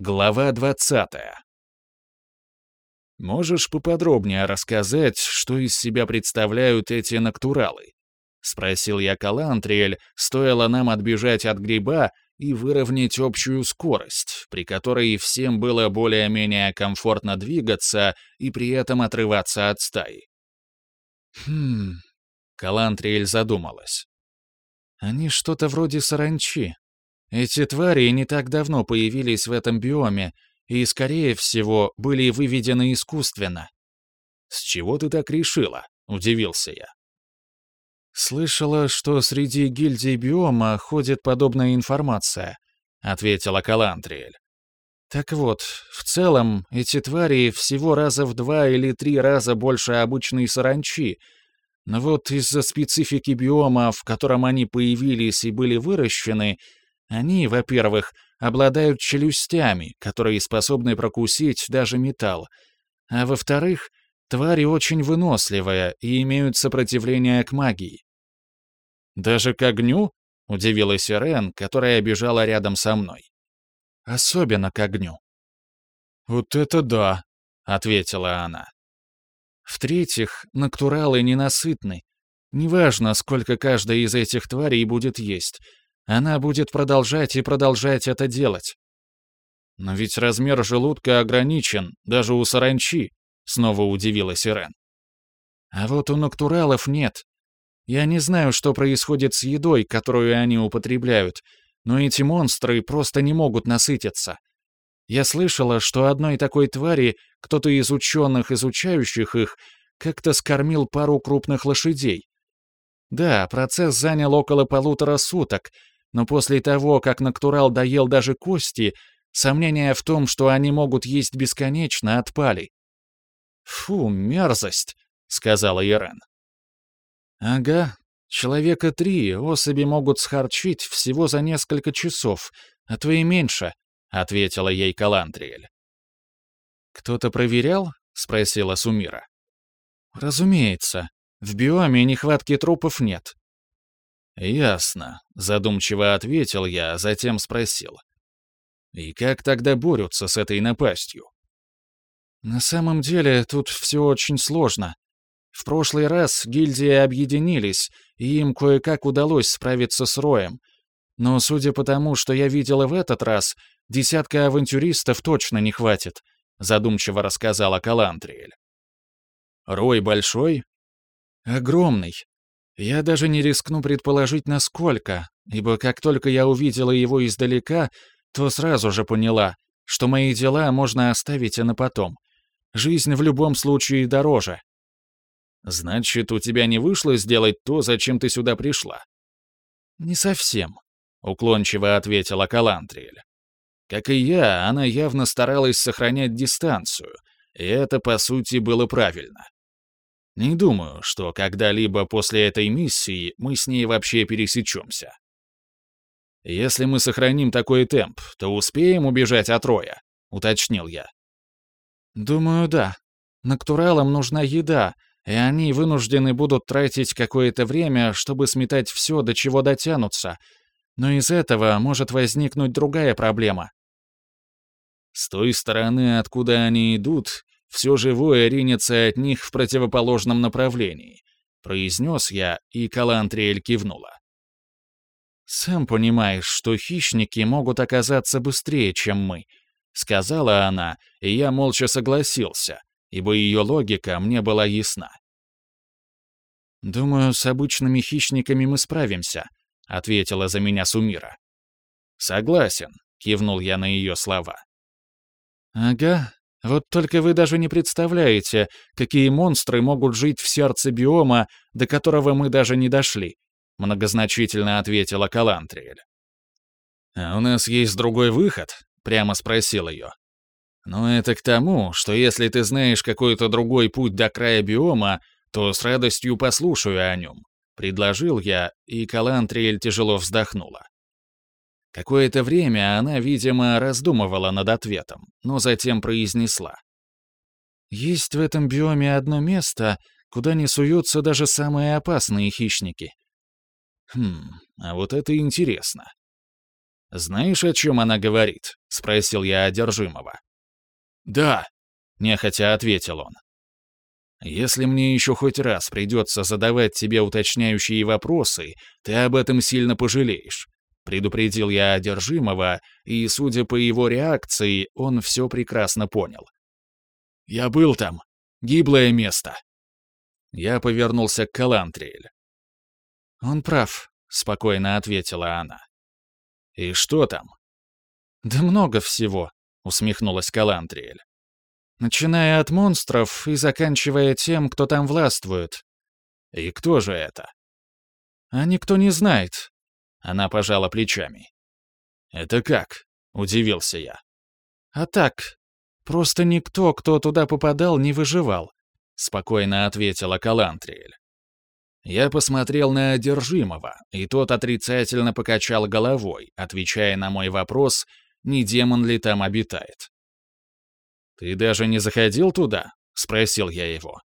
Глава 20. «Можешь поподробнее рассказать, что из себя представляют эти нактуралы?» — спросил я Калантриэль, стоило нам отбежать от гриба и выровнять общую скорость, при которой всем было более-менее комфортно двигаться и при этом отрываться от стаи. «Хм...» — Калантриэль задумалась. «Они что-то вроде саранчи. Эти твари не так давно появились в этом биоме и, скорее всего, были выведены искусственно. «С чего ты так решила?» — удивился я. «Слышала, что среди гильдий биома ходит подобная информация», — ответила Калантриэль. «Так вот, в целом, эти твари всего раза в два или три раза больше обычной саранчи, но вот из-за специфики биома, в котором они появились и были выращены, они, во-первых, обладают челюстями, которые способны прокусить даже металл, а во-вторых, твари очень выносливые и имеют сопротивление к магии. «Даже к огню?» — удивилась Ирен, которая бежала рядом со мной. «Особенно к огню». «Вот это да!» — ответила она. В-третьих, натуралы ненасытны. Неважно, сколько каждая из этих тварей будет есть — она будет продолжать и продолжать это делать. Но ведь размер желудка ограничен, даже у саранчи, снова удивилась Ирен. А вот у натуралов нет. Я не знаю, что происходит с едой, которую они употребляют, но эти монстры просто не могут насытиться. Я слышала, что одной такой твари кто-то из ученых, изучающих их, как-то скормил пару крупных лошадей. Да, процесс занял около полутора суток, но после того, как Нактурал доел даже кости, сомнения в том, что они могут есть бесконечно, отпали. «Фу, мерзость», — сказала Ирен. «Ага, человека три особи могут схарчить всего за несколько часов, а то и меньше», — ответила ей Калантриэль. «Кто-то проверял?» — спросила Сумира. «Разумеется. В биоме нехватки трупов нет. «Ясно», — задумчиво ответил я, а затем спросил. «И как тогда борются с этой напастью?» «На самом деле тут все очень сложно. В прошлый раз гильдии объединились, и им кое-как удалось справиться с Роем. Но судя по тому, что я видела в этот раз, десятка авантюристов точно не хватит», — задумчиво рассказала Калантриэль. «Рой большой?» «Огромный. Я даже не рискну предположить, насколько, ибо как только я увидела его издалека, то сразу же поняла, что мои дела можно оставить и на потом. Жизнь в любом случае дороже. Значит, у тебя не вышло сделать то, зачем ты сюда пришла? Не совсем, уклончиво ответила Калантриэль. Как и я, она явно старалась сохранять дистанцию, и это, по сути, было правильно. Не думаю, что когда-либо после этой миссии мы с ней вообще пересечемся. Если мы сохраним такой темп, то успеем убежать от Роя, уточнил я. Думаю, да. Нактуралам нужна еда, и они вынуждены будут тратить какое-то время, чтобы сметать все, до чего дотянутся. Но из этого может возникнуть другая проблема. С той стороны, откуда они идут, все живое ринется от них в противоположном направлении», — произнес я, и Калантриэль кивнула. «Сам понимаешь, что хищники могут оказаться быстрее, чем мы», — сказала она, и я молча согласился, ибо ее логика мне была ясна. «Думаю, с обычными хищниками мы справимся», — ответила за меня Сумира. «Согласен», — кивнул я на ее слова. «Ага, вот только вы даже не представляете, какие монстры могут жить в сердце биома, до которого мы даже не дошли», — многозначительно ответила Калантриэль. «А у нас есть другой выход?» — прямо спросил ее. «Но это к тому, что если ты знаешь какой-то другой путь до края биома, то с радостью послушаю о нем», — предложил я, и Калантриэль тяжело вздохнула. Какое-то время она, видимо, раздумывала над ответом, но затем произнесла. «Есть в этом биоме одно место, куда не суются даже самые опасные хищники». «Хм, а вот это интересно». «Знаешь, о чем она говорит?» — спросил я одержимого. «Да», — нехотя ответил он. «Если мне еще хоть раз придется задавать тебе уточняющие вопросы, ты об этом сильно пожалеешь», — предупредил я одержимого, и, судя по его реакции, он все прекрасно понял. «Я был там. Гиблое место». Я повернулся к Калантриэль. «Он прав», — спокойно ответила она. «И что там?» «Да много всего», — усмехнулась Калантриэль. «Начиная от монстров и заканчивая тем, кто там властвует». «И кто же это?» «А никто не знает». Она пожала плечами. «Это как?» — удивился я. «А так, просто никто, кто туда попадал, не выживал», — спокойно ответила Калантриэль. Я посмотрел на одержимого, и тот отрицательно покачал головой, отвечая на мой вопрос, не демон ли там обитает. «Ты даже не заходил туда?» — спросил я его.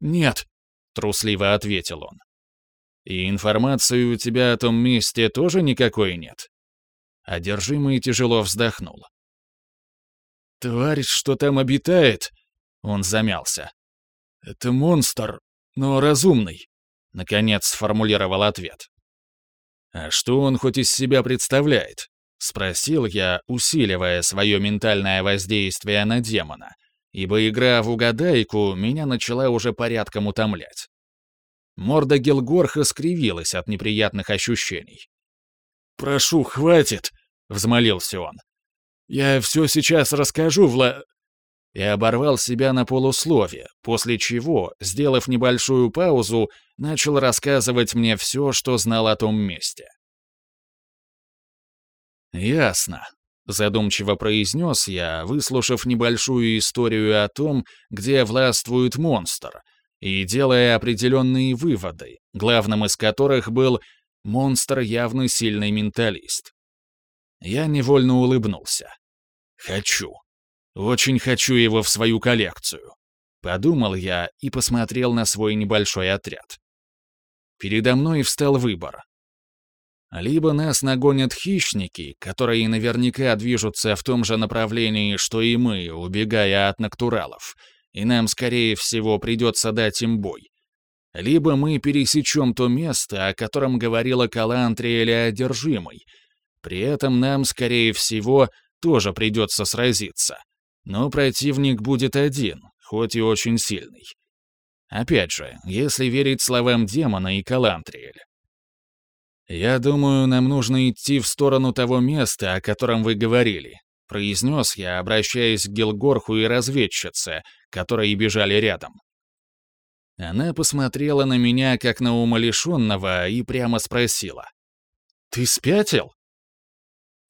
«Нет», — трусливо ответил он. «И информации у тебя о том месте тоже никакой нет?» Одержимый тяжело вздохнул. «Тварь, что там обитает?» Он замялся. «Это монстр, но разумный. Наконец сформулировал ответ. «А что он хоть из себя представляет?» — спросил я, усиливая свое ментальное воздействие на демона, ибо игра в угадайку меня начала уже порядком утомлять. Морда Гелгорха скривилась от неприятных ощущений. «Прошу, хватит!» — взмолился он. «Я все сейчас расскажу, Вла...» и оборвал себя на полусловие, после чего, сделав небольшую паузу, начал рассказывать мне все, что знал о том месте. «Ясно», — задумчиво произнес я, выслушав небольшую историю о том, где властвует монстр, и делая определенные выводы, главным из которых был «монстр явно сильный менталист». Я невольно улыбнулся. «Хочу». Очень хочу его в свою коллекцию. Подумал я и посмотрел на свой небольшой отряд. Передо мной встал выбор. Либо нас нагонят хищники, которые наверняка движутся в том же направлении, что и мы, убегая от натуралов, и нам, скорее всего, придется дать им бой. Либо мы пересечем то место, о котором говорила Калантрия или Одержимый. При этом нам, скорее всего, тоже придется сразиться. Но противник будет один, хоть и очень сильный. Опять же, если верить словам демона и Калантриэль. «Я думаю, нам нужно идти в сторону того места, о котором вы говорили», произнес я, обращаясь к Гилгорху и разведчице, которые бежали рядом. Она посмотрела на меня, как на умалишенного, и прямо спросила. «Ты спятил?»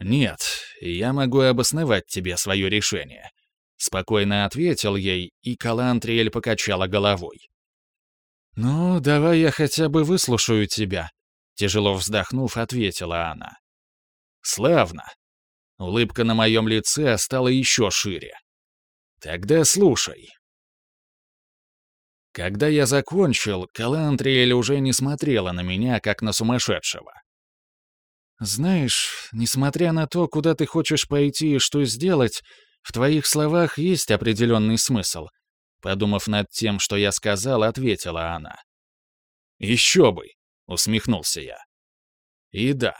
«Нет, я могу обосновать тебе свое решение. Спокойно ответил ей, и Калантриэль покачала головой. «Ну, давай я хотя бы выслушаю тебя», — тяжело вздохнув, ответила она. «Славно». Улыбка на моем лице стала еще шире. «Тогда слушай». Когда я закончил, Калантриэль уже не смотрела на меня, как на сумасшедшего. «Знаешь, несмотря на то, куда ты хочешь пойти и что сделать, в твоих словах есть определенный смысл. Подумав над тем, что я сказал, ответила она. «Еще бы!» — усмехнулся я. «И да,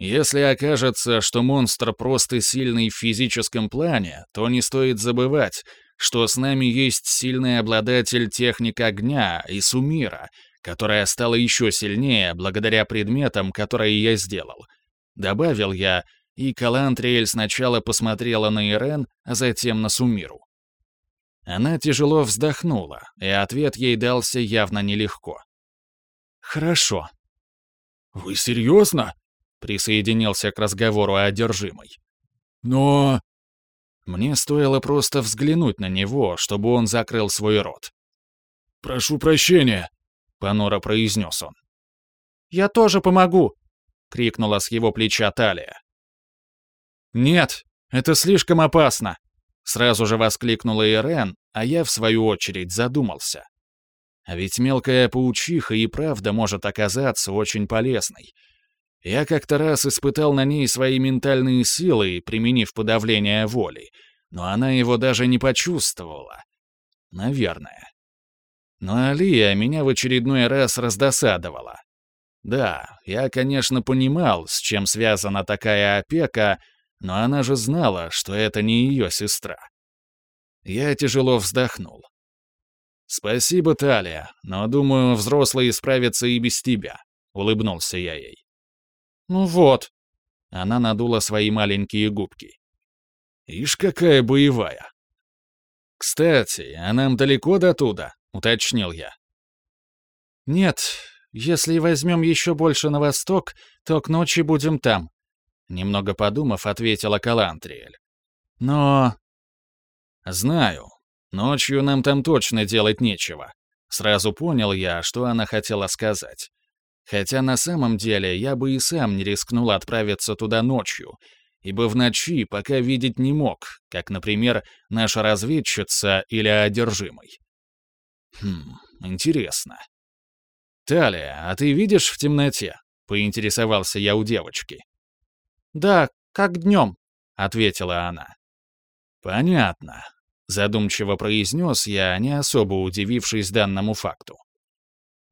если окажется, что монстр просто сильный в физическом плане, то не стоит забывать, что с нами есть сильный обладатель техник огня и сумира, которая стала еще сильнее благодаря предметам, которые я сделал. Добавил я, и Калантриэль сначала посмотрела на Ирен, а затем на Сумиру. Она тяжело вздохнула, и ответ ей дался явно нелегко. «Хорошо». «Вы серьезно?» — присоединился к разговору одержимый. «Но...» Мне стоило просто взглянуть на него, чтобы он закрыл свой рот. «Прошу прощения», — понуро произнес он. «Я тоже помогу!» — крикнула с его плеча Талия. «Нет, это слишком опасно!» Сразу же воскликнула Ирен, а я, в свою очередь, задумался. А ведь мелкая паучиха и правда может оказаться очень полезной. Я как-то раз испытал на ней свои ментальные силы, применив подавление воли, но она его даже не почувствовала. Наверное. Но Алия меня в очередной раз раздосадовала. Да, я, конечно, понимал, с чем связана такая опека, но она же знала, что это не ее сестра. Я тяжело вздохнул. «Спасибо, Талия, но, думаю, взрослые справятся и без тебя», — улыбнулся я ей. «Ну вот». Она надула свои маленькие губки. «Ишь, какая боевая!» «Кстати, а нам далеко до туда?» — уточнил я. «Нет, если возьмем еще больше на восток, то к ночи будем там», — немного подумав, ответила Калантриэль. «Но...» «Знаю. Ночью нам там точно делать нечего». Сразу понял я, что она хотела сказать. Хотя на самом деле я бы и сам не рискнул отправиться туда ночью, ибо в ночи пока видеть не мог, как, например, наша разведчица или одержимый. Хм, интересно. «Талия, а ты видишь в темноте?» — поинтересовался я у девочки. «Да, как днем», — ответила она. «Понятно», — задумчиво произнес я, не особо удивившись данному факту.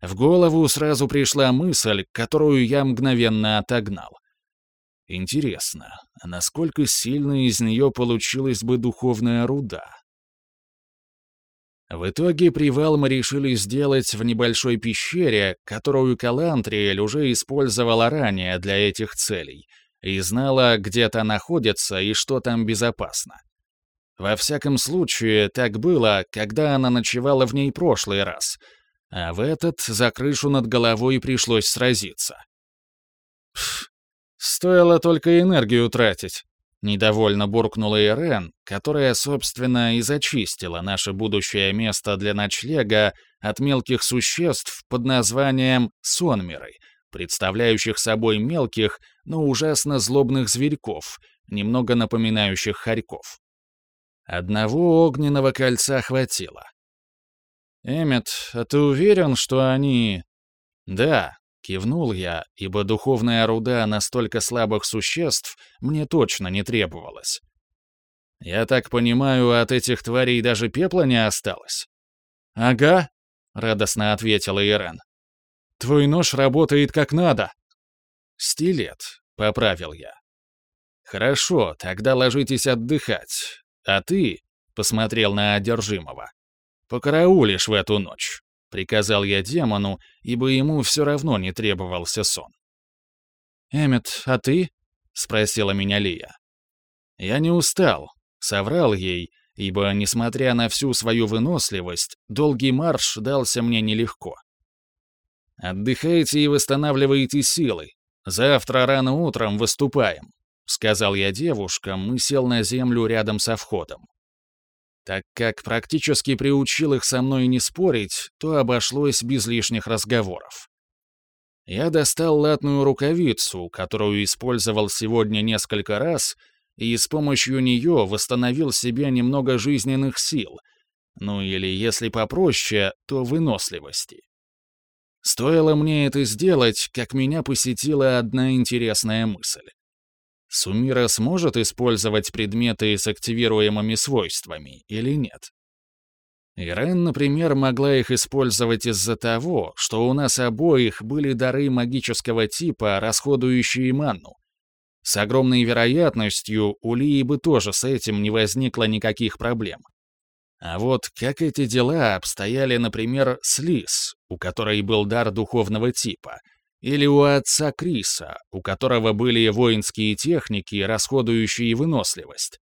В голову сразу пришла мысль, которую я мгновенно отогнал. Интересно, насколько сильно из нее получилась бы духовная руда? В итоге привал мы решили сделать в небольшой пещере, которую Калантриэль уже использовала ранее для этих целей, и знала, где то находится и что там безопасно. Во всяком случае, так было, когда она ночевала в ней прошлый раз, а в этот за крышу над головой пришлось сразиться. Пф, стоило только энергию тратить. Недовольно буркнула Ирен, которая, собственно, и зачистила наше будущее место для ночлега от мелких существ под названием сонмеры, представляющих собой мелких, но ужасно злобных зверьков, немного напоминающих хорьков. Одного огненного кольца хватило. «Эммет, а ты уверен, что они...» «Да, Кивнул я, ибо духовная руда настолько слабых существ мне точно не требовалась. «Я так понимаю, от этих тварей даже пепла не осталось?» «Ага», — радостно ответила Ирен. «Твой нож работает как надо». «Стилет», — поправил я. «Хорошо, тогда ложитесь отдыхать. А ты», — посмотрел на одержимого, — «покараулишь в эту ночь». — приказал я демону, ибо ему все равно не требовался сон. «Эммет, а ты?» — спросила меня Лия. Я не устал, соврал ей, ибо, несмотря на всю свою выносливость, долгий марш дался мне нелегко. «Отдыхайте и восстанавливайте силы. Завтра рано утром выступаем», — сказал я девушкам и сел на землю рядом со входом. Так как практически приучил их со мной не спорить, то обошлось без лишних разговоров. Я достал латную рукавицу, которую использовал сегодня несколько раз, и с помощью нее восстановил себе немного жизненных сил, ну или, если попроще, то выносливости. Стоило мне это сделать, как меня посетила одна интересная мысль. Сумира сможет использовать предметы с активируемыми свойствами или нет? Ирен, например, могла их использовать из-за того, что у нас обоих были дары магического типа, расходующие манну. С огромной вероятностью у Лии бы тоже с этим не возникло никаких проблем. А вот как эти дела обстояли, например, с Лис, у которой был дар духовного типа — или у отца Криса, у которого были воинские техники, расходующие выносливость.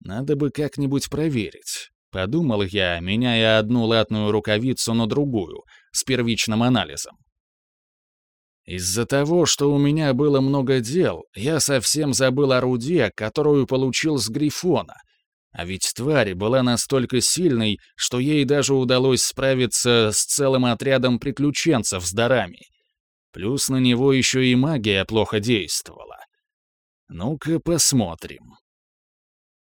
Надо бы как-нибудь проверить. Подумал я, меняя одну латную рукавицу на другую, с первичным анализом. Из-за того, что у меня было много дел, я совсем забыл о руде, которую получил с Грифона. А ведь тварь была настолько сильной, что ей даже удалось справиться с целым отрядом приключенцев с дарами — Плюс на него еще и магия плохо действовала. Ну-ка посмотрим.